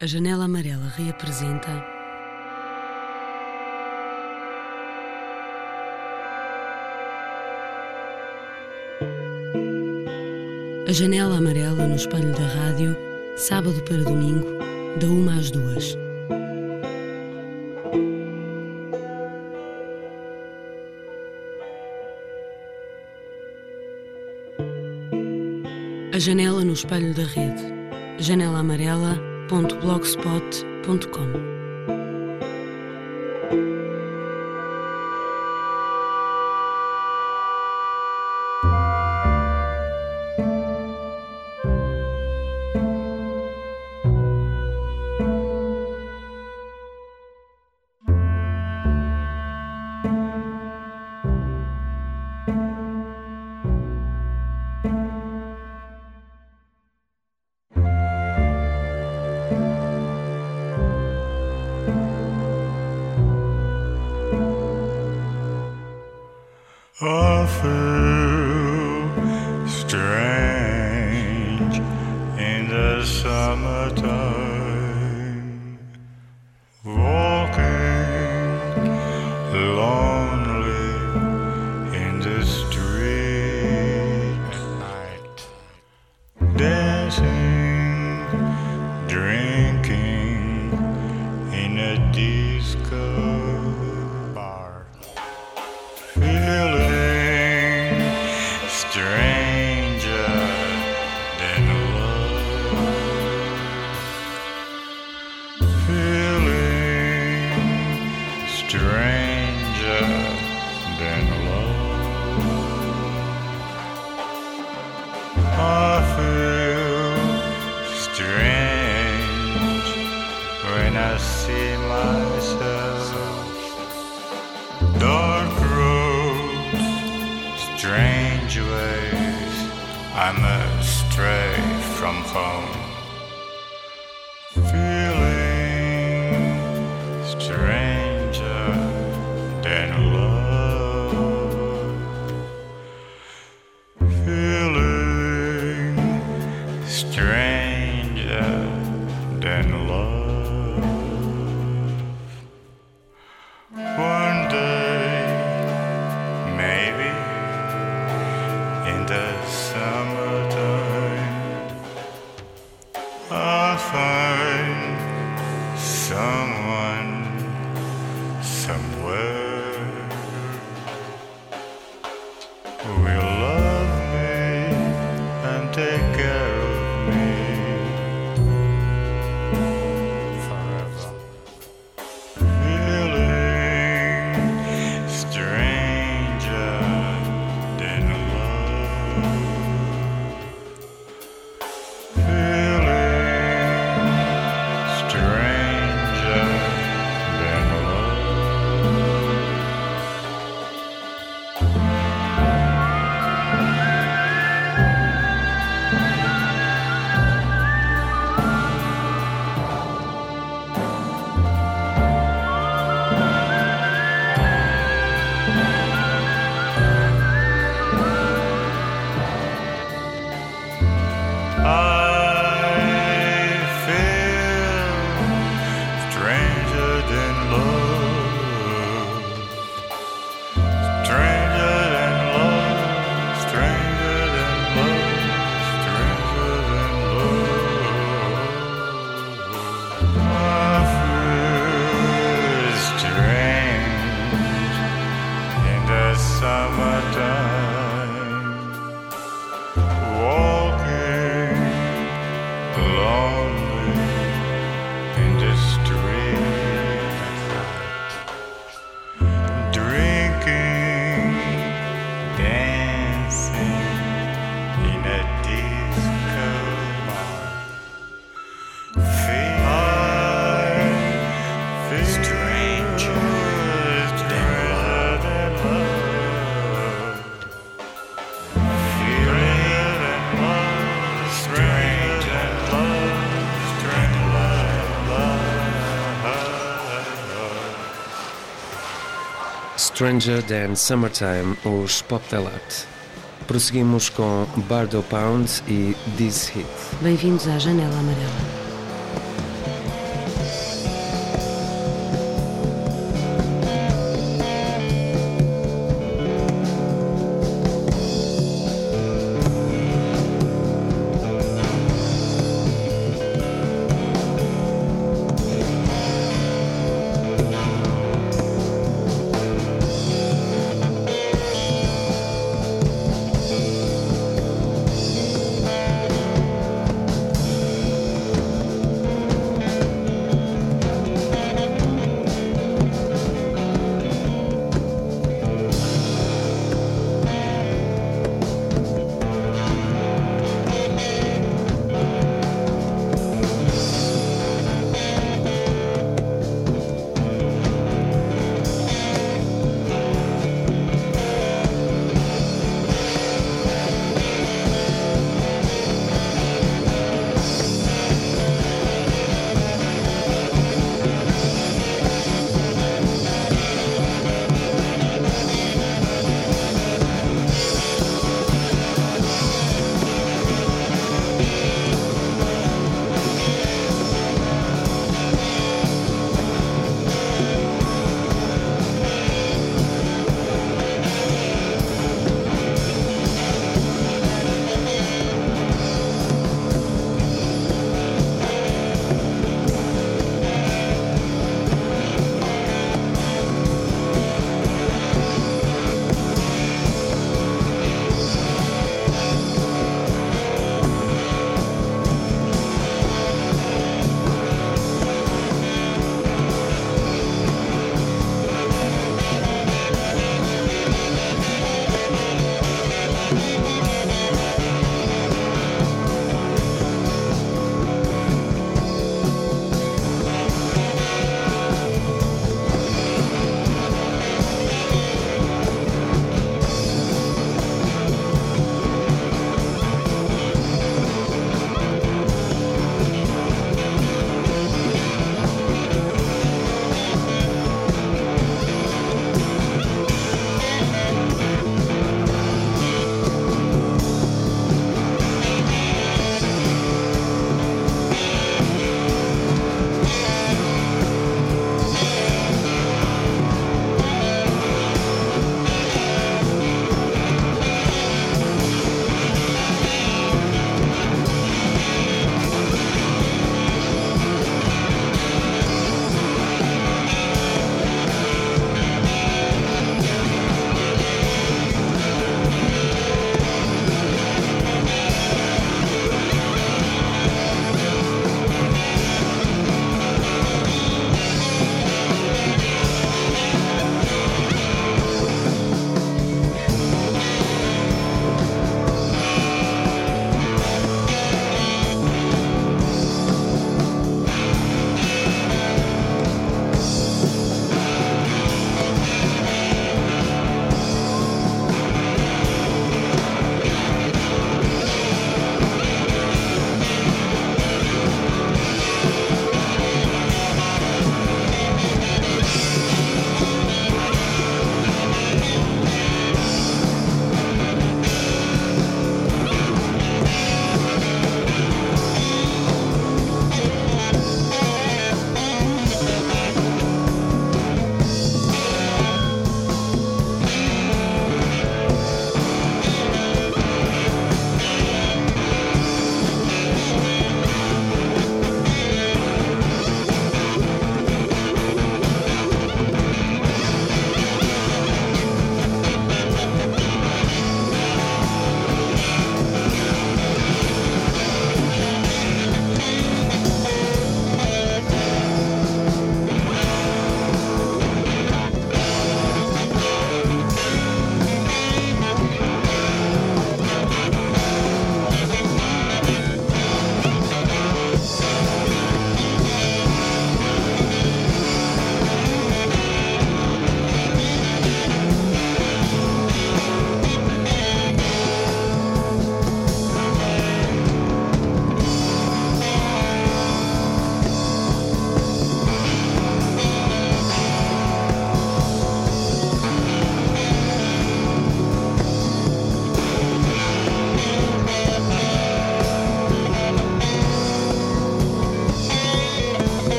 A Janela Amarela reapresenta. A Janela Amarela no espelho da rádio, sábado para domingo, da uma às duas. A janela no espelho da rede. janelaamarela.blogspot.com I than love. I feel strange when I see myself. Dark roads, strange ways, I'm astray from home. Stranger Than Summertime, os Pop Delat. Prosseguimos com Bardo Pound e This Hit. Bem-vindos à Janela Amarela.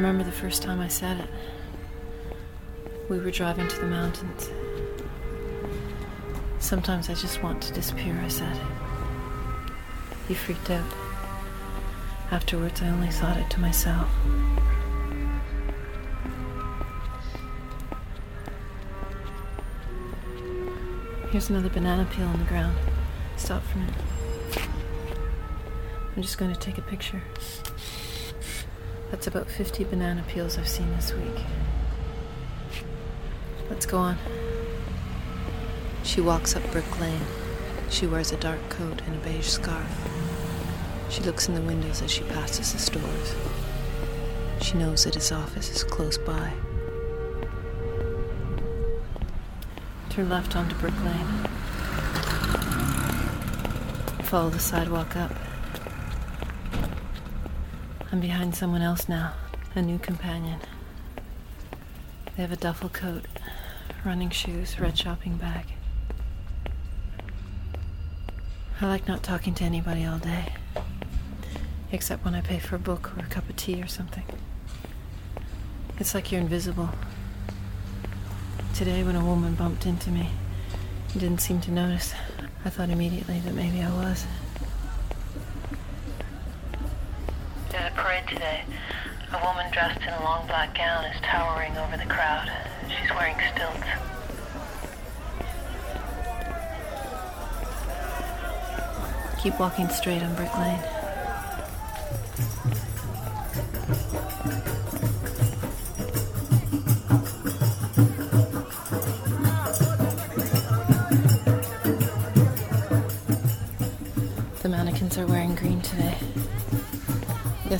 Remember the first time I said it. We were driving to the mountains. Sometimes I just want to disappear, I said. You freaked out. Afterwards, I only thought it to myself. Here's another banana peel on the ground. Stop for a minute. I'm just going to take a picture. That's about 50 banana peels I've seen this week. Let's go on. She walks up Brick Lane. She wears a dark coat and a beige scarf. She looks in the windows as she passes the stores. She knows that his office is close by. Turn left onto Brick Lane. Follow the sidewalk up. I'm behind someone else now, a new companion. They have a duffel coat, running shoes, red shopping bag. I like not talking to anybody all day, except when I pay for a book or a cup of tea or something. It's like you're invisible. Today, when a woman bumped into me, didn't seem to notice, I thought immediately that maybe I was. Today. A woman dressed in a long black gown is towering over the crowd. She's wearing stilts. Keep walking straight on Brick Lane.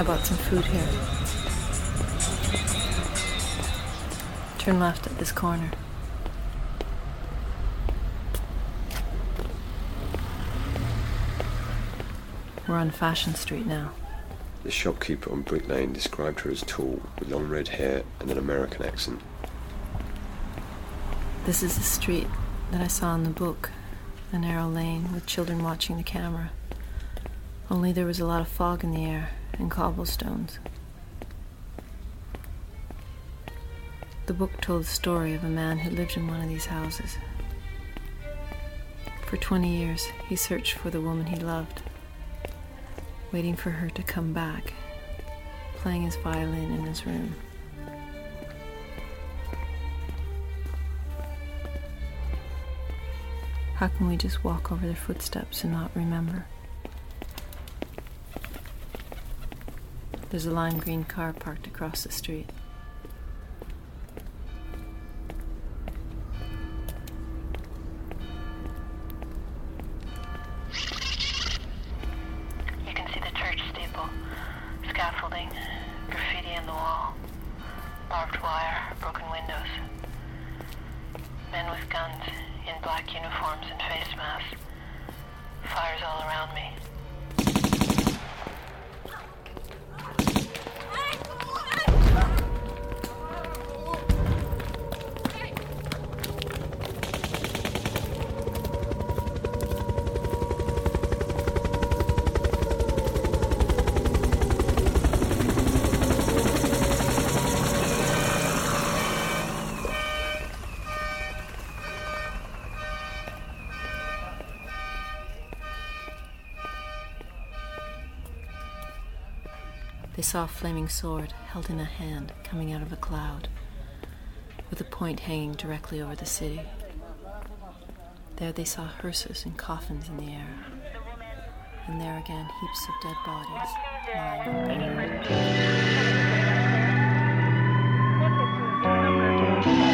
I bought some food here. Turn left at this corner. We're on Fashion Street now. The shopkeeper on Brick Lane described her as tall, with long red hair and an American accent. This is the street that I saw in the book, a narrow lane with children watching the camera. Only there was a lot of fog in the air and cobblestones. The book told the story of a man who lived in one of these houses. For 20 years, he searched for the woman he loved, waiting for her to come back, playing his violin in his room. How can we just walk over their footsteps and not remember? There's a lime green car parked across the street. They saw a flaming sword held in a hand coming out of a cloud, with a point hanging directly over the city. There they saw hearses and coffins in the air, and there again heaps of dead bodies lying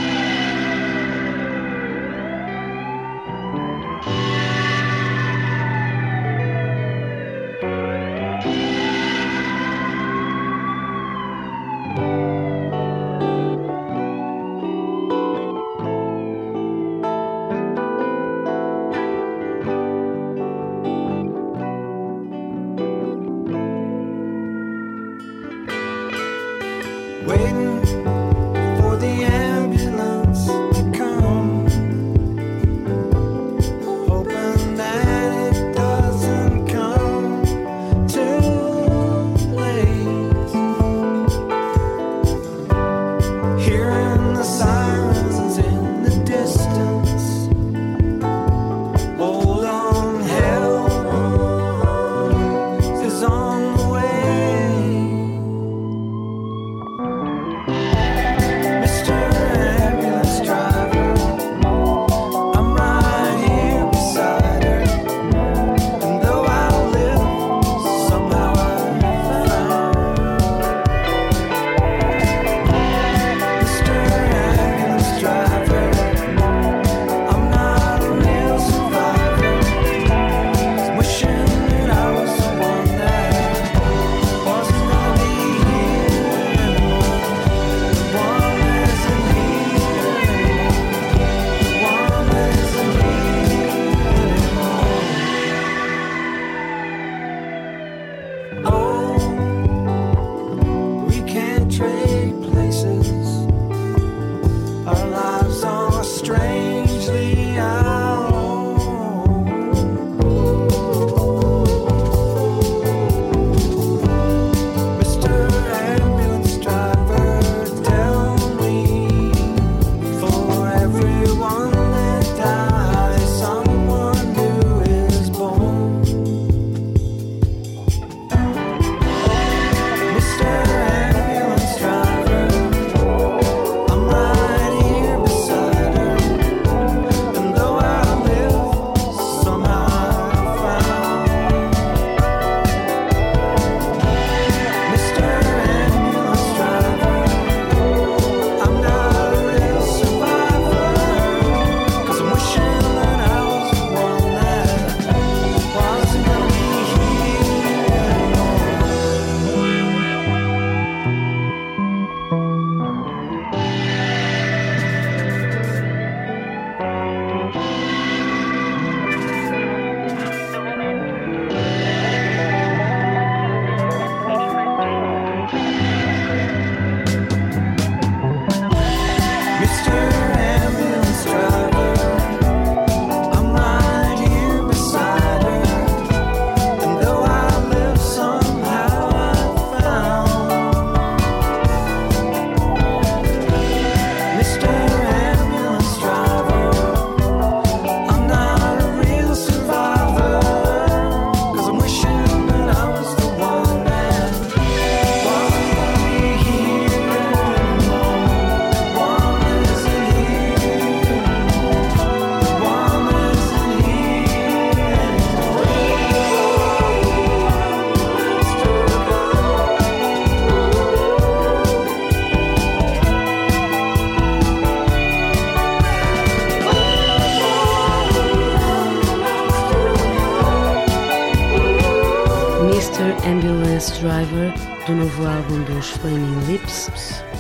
álbum dos Flaming Lips.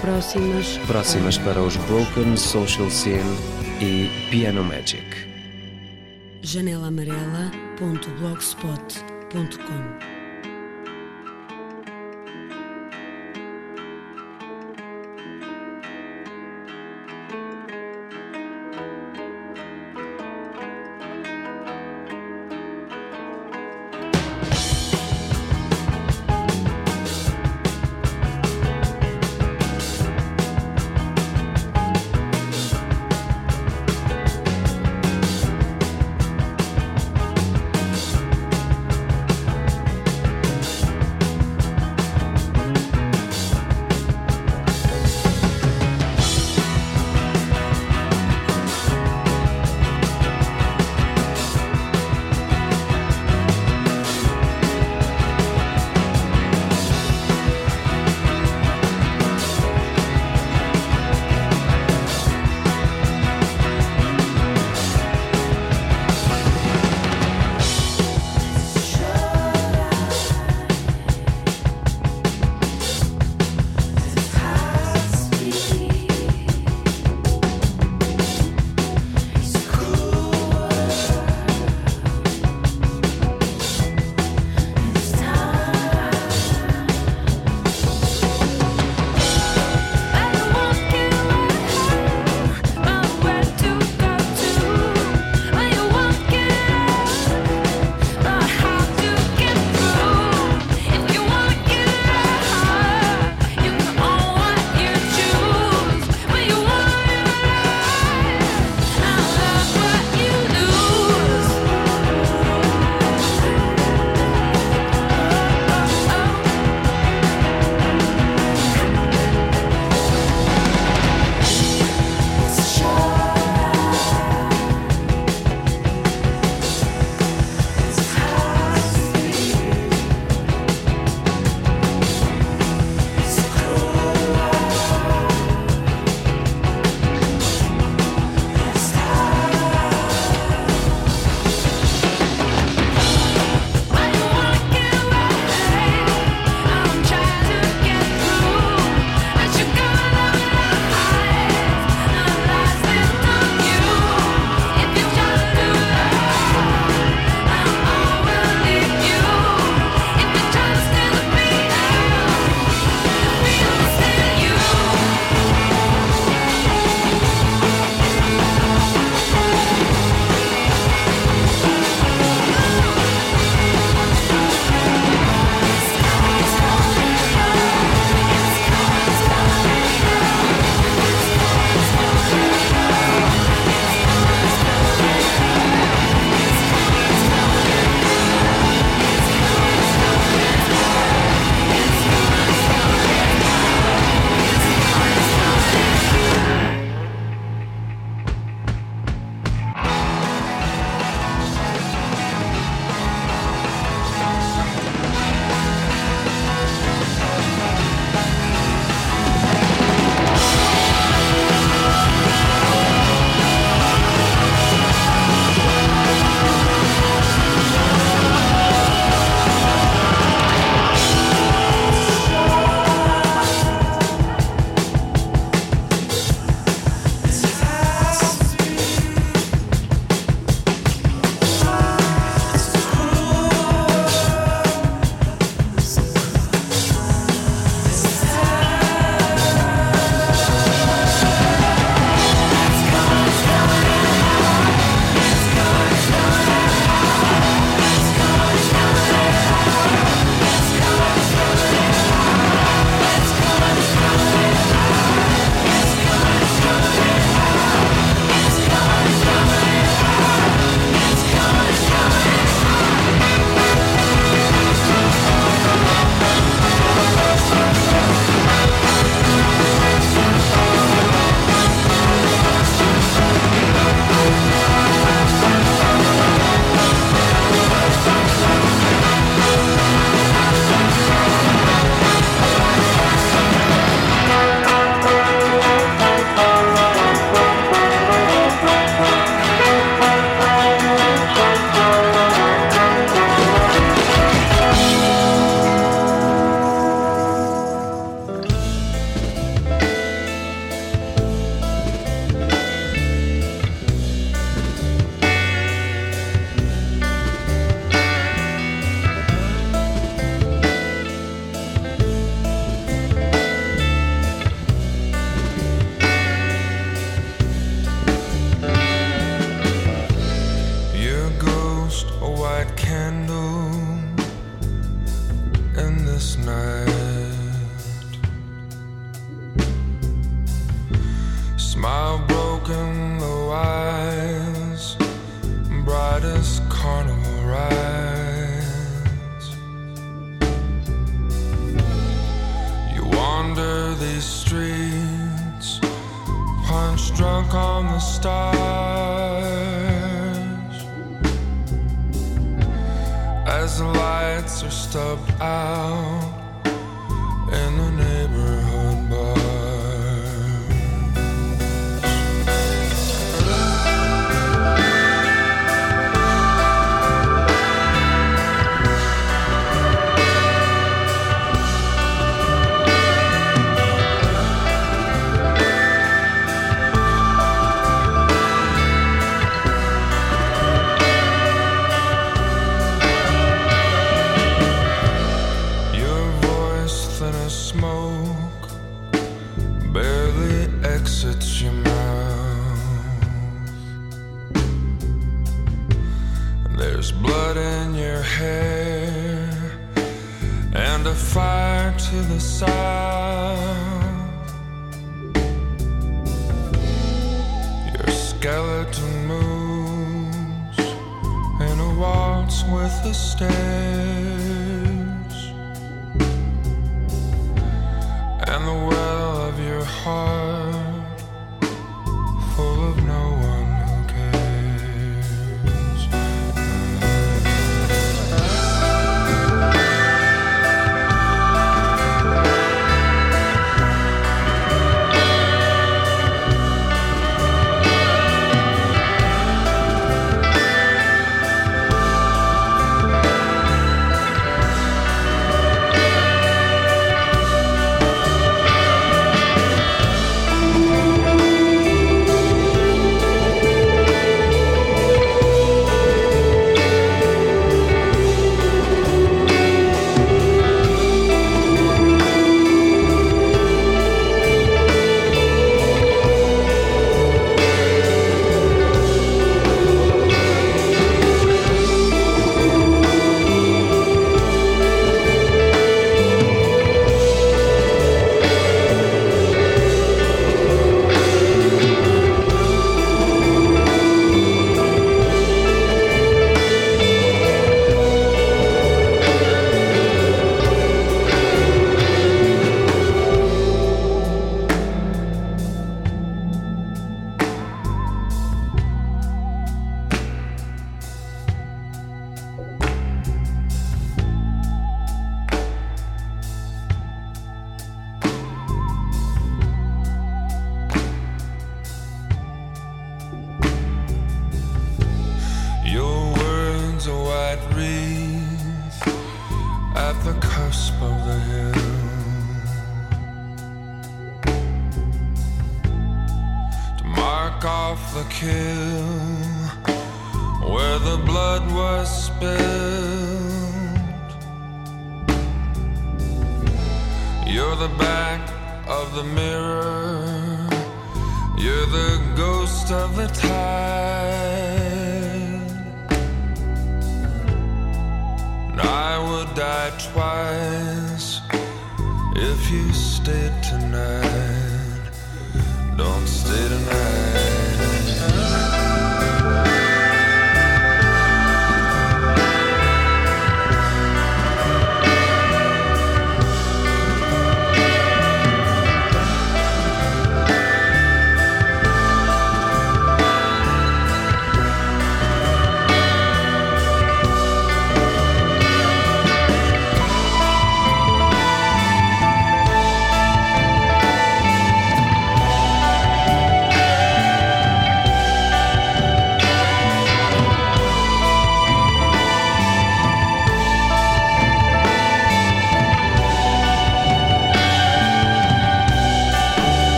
Próximas. Próximas para os Broken, Social Scene e Piano Magic. janelamarela.blogspot.com on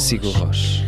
Sigur Rós.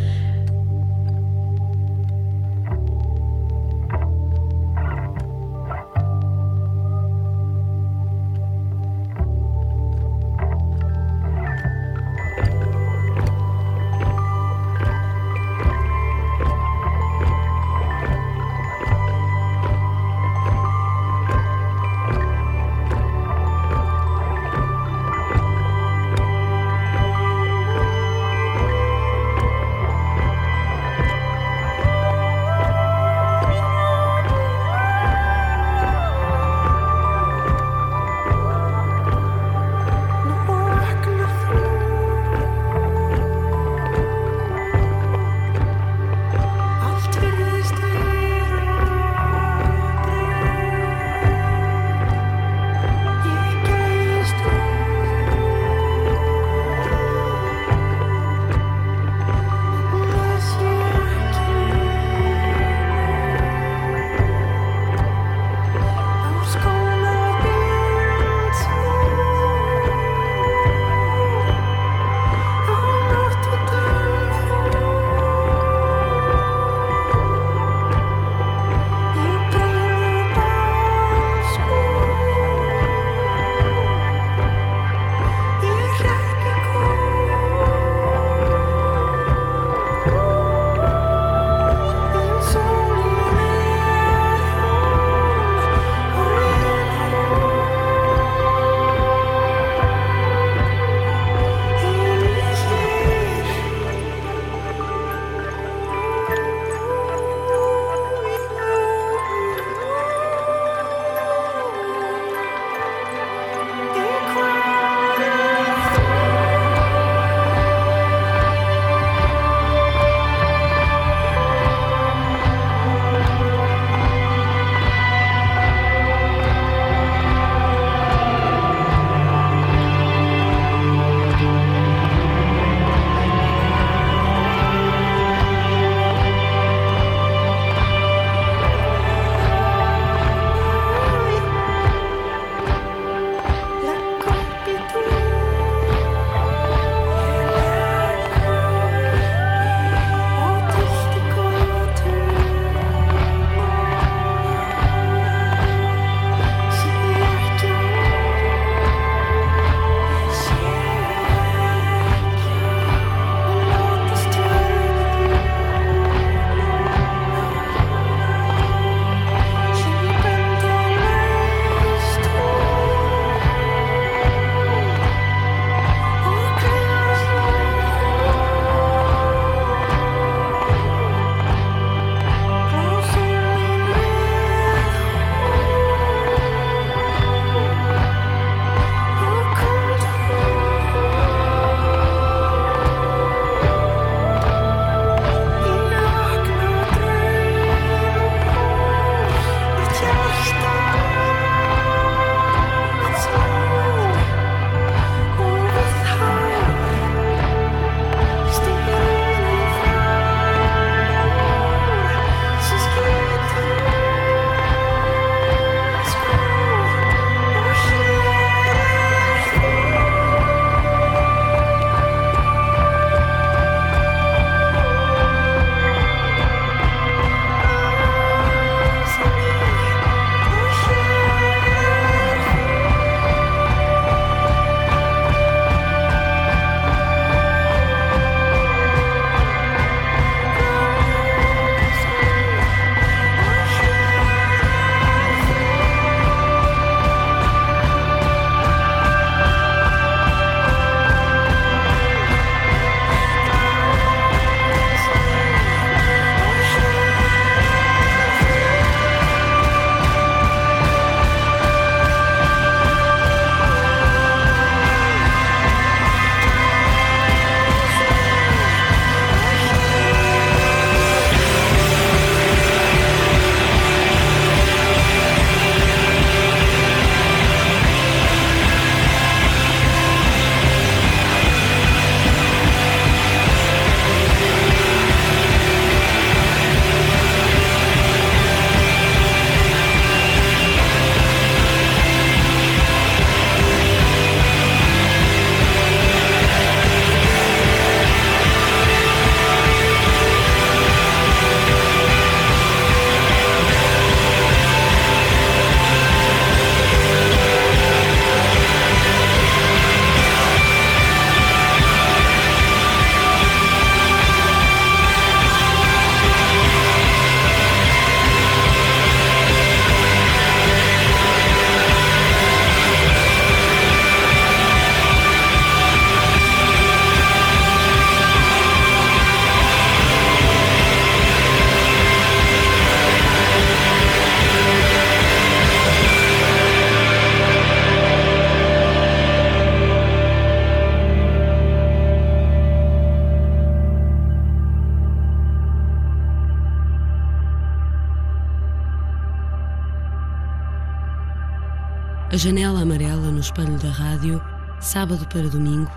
Janela amarela no espelho da rádio, sábado para domingo,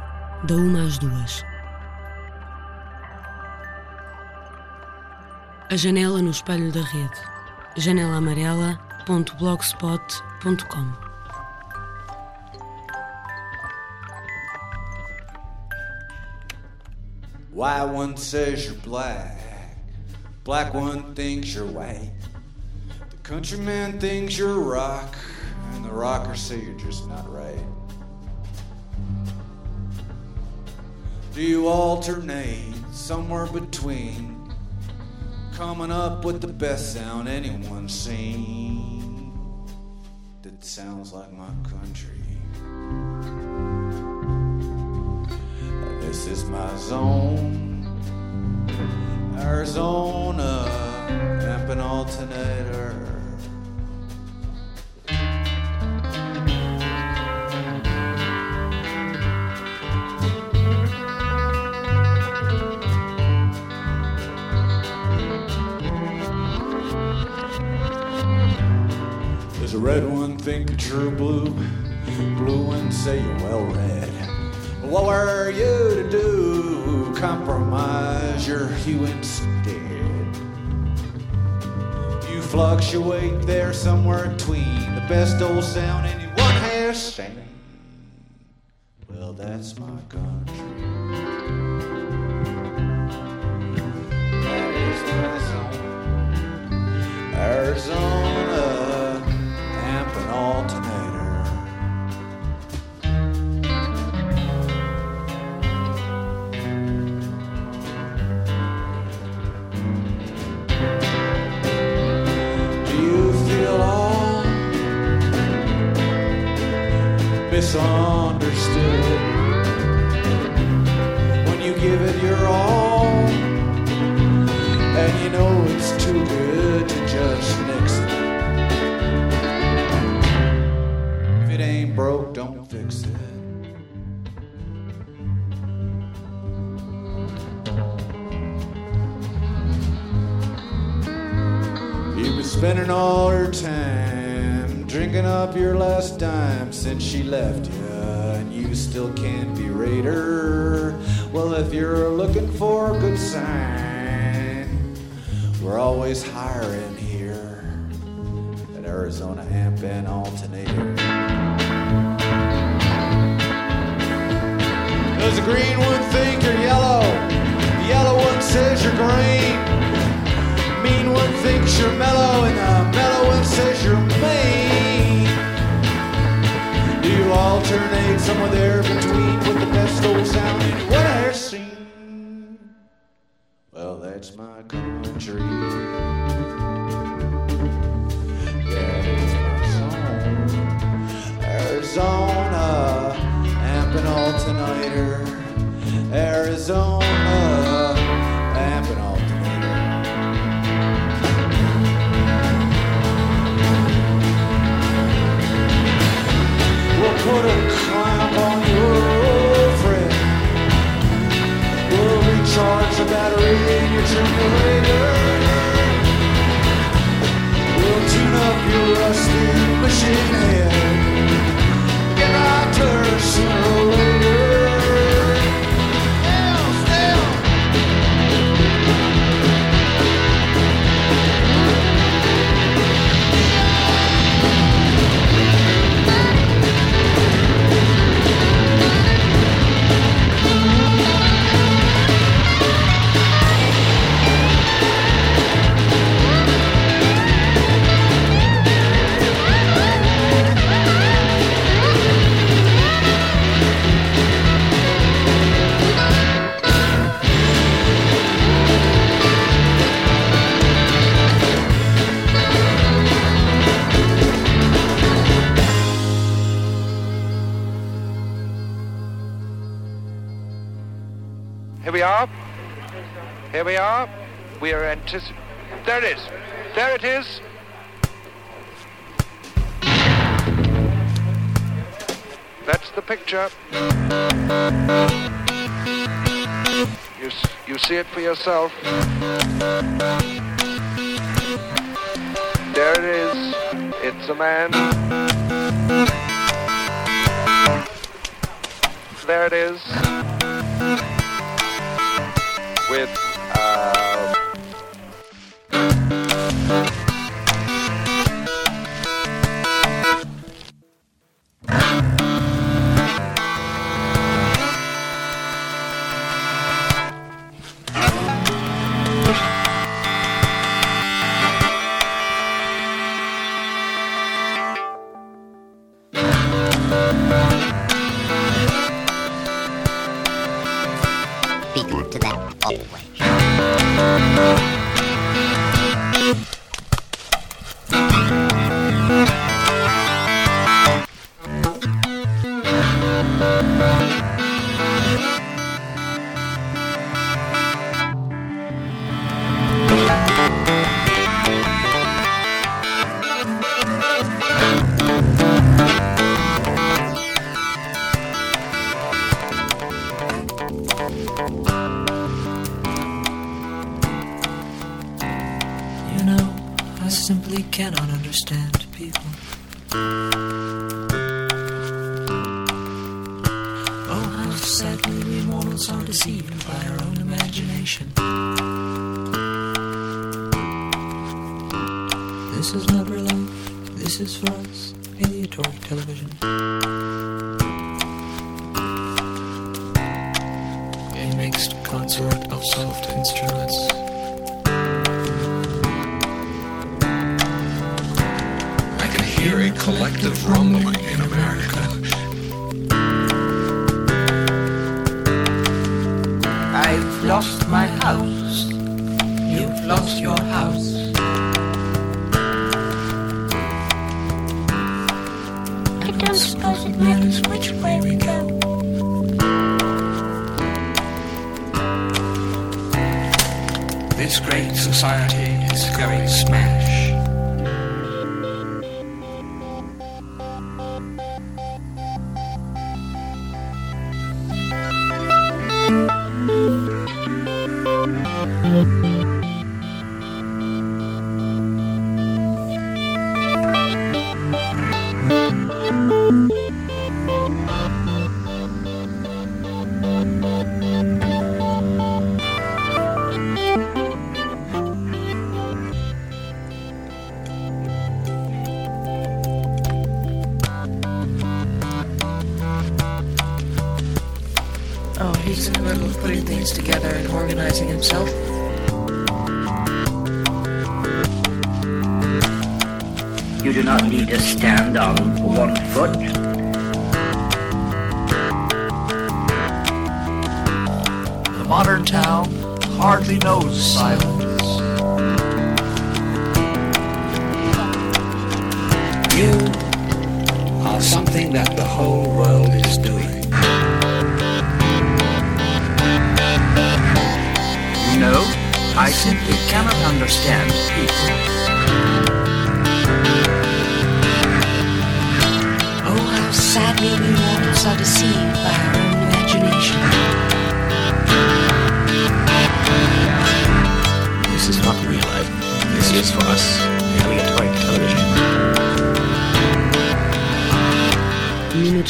da uma às duas. A janela no espelho da rede. janelaamarela.blogspot.com White one says you're black, black one thinks you're white. The countryman thinks you're rock, and the rockers say you're just not right. Do you alternate somewhere between coming up with the best sound anyone's seen that sounds like my country? This is my zone, Arizona, amp and alternator. Think you're blue, blue and say you're well read. What were you to do? Compromise your hue instead. You fluctuate there somewhere between the best old sound anyone has seen. Well, that's my country. That's my country. That is my song. Arizona, amp and alternator. Arizona, amp and alternator. We'll put a clamp on your friend. We'll recharge the battery machine head. Get out to her sooner we are. Here we are. We are anticipating. There it is. There it is. That's the picture. You, you see it for yourself. There it is. It's a man. There it is. A mixed consort of soft instruments. I can hear a collective rumbling in America. I've lost my house. You've lost your house. I don't suppose it matters which way we go. This great society is going smash.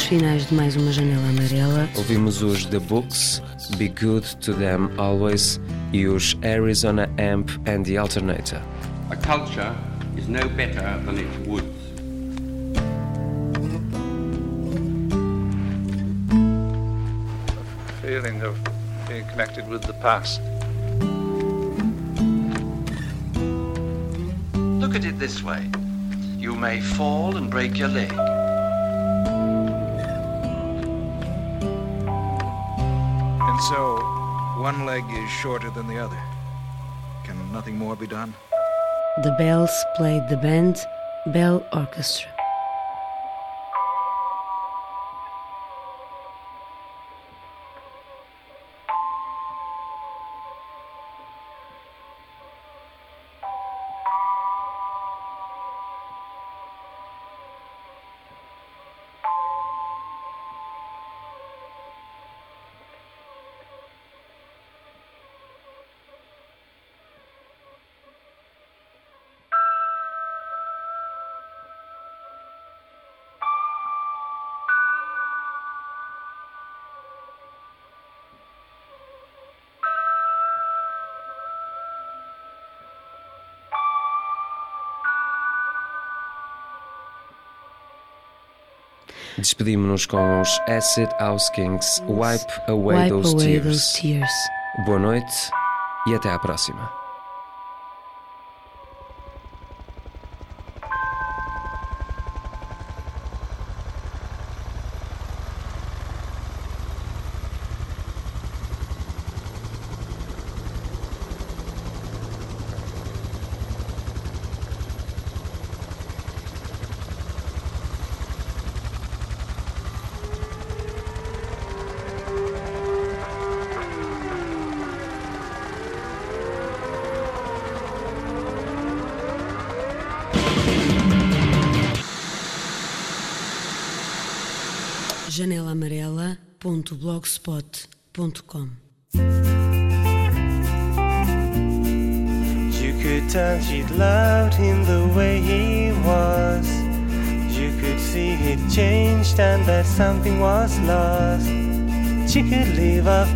Finais de mais uma janela amarela. Ouvimos os The Books, Be Good to Them Always e os Arizona Amp and the Alternator. A culture is no better than its woods. feeling of being connected with the past. Look at it this way. You may fall and break your leg. And so, one leg is shorter than the other. Can nothing more be done? The Bells played the band Bell Orchestra. Despedimos-nos com os Acid House Kings Wipe Away, Wipe those, away tears. those tears. Boa noite e até à próxima.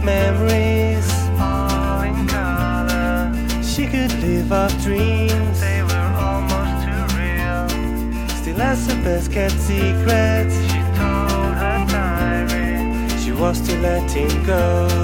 Memories, all in color. She could live off dreams, they were almost too real. Still, as the best kept secrets, she told her diary she was to let him go.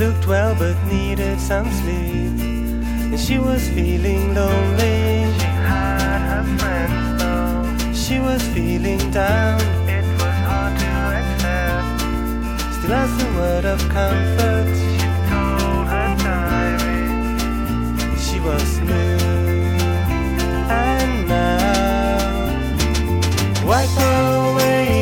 Looked well but needed some sleep. And she was feeling lonely. She had her friends though. She was feeling down. It was hard to accept. Still as a word of comfort, she told her diary. She was new. And now, wipe away